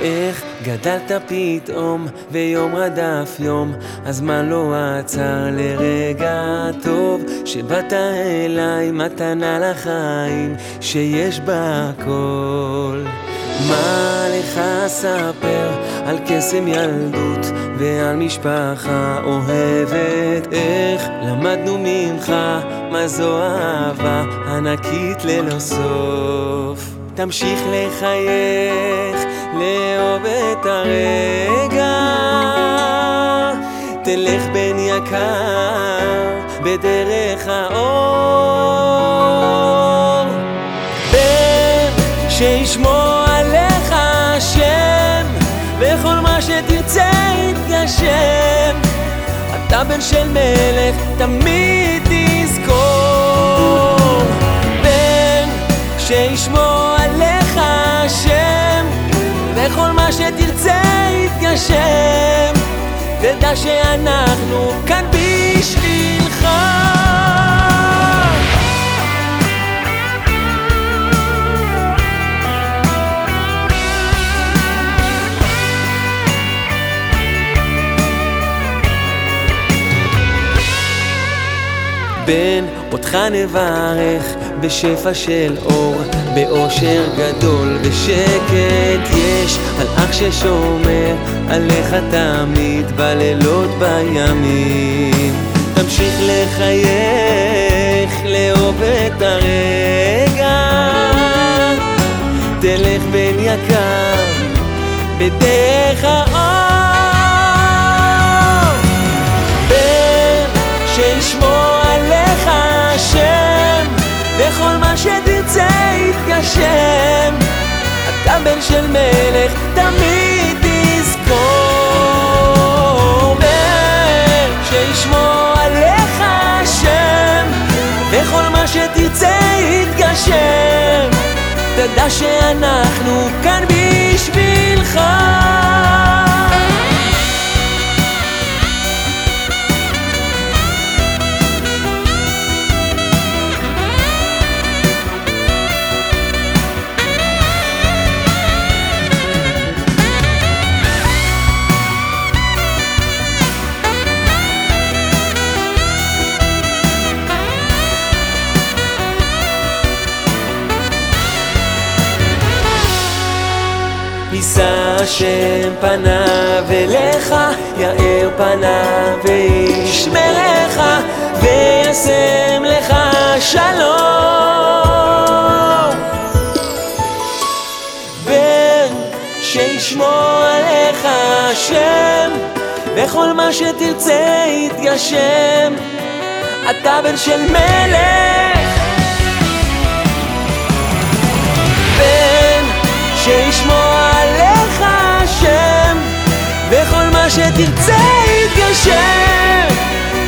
איך גדלת פתאום, ויום רדף יום, הזמן לא עצר לרגע טוב, שבאת אליי מתנה לחיים, שיש בה הכל. מה לך אספר על קסם ילדות ועל משפחה אוהבת? איך למדנו ממך מה זו אהבה ענקית ללא סוף? תמשיך לחייך, לאהוב את הרגע. תלך בן יקר בדרך האור. בן שישמור עליך השם וכל מה שתרצה יתגשם. אתה בן של מלך תמיד תזכור. בן שישמור יתגשם תדע שאנחנו כאן בשבילך. בן אותך נברך בשפע של אור, באושר גדול ושקט יש על אח ששומר עליך תמיד בלילות בימים. תמשיך לחייך, לאהוב את הרגע, תלך בן יקר בדרך האור, בן שישמור עליך השם, וכל מה שתרצה יתגשם. אתה בן של מלך, תדע שאנחנו כאן יישא השם פניו אליך, יאר פניו וישמרך, וישם לך שלום. בן שישמור עליך השם, וכל מה שתרצה יתגשם. אתה בן של מלך, בן שישמור שתרצה יתגשם.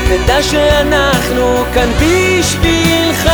תדע שאנחנו כאן בשבילך.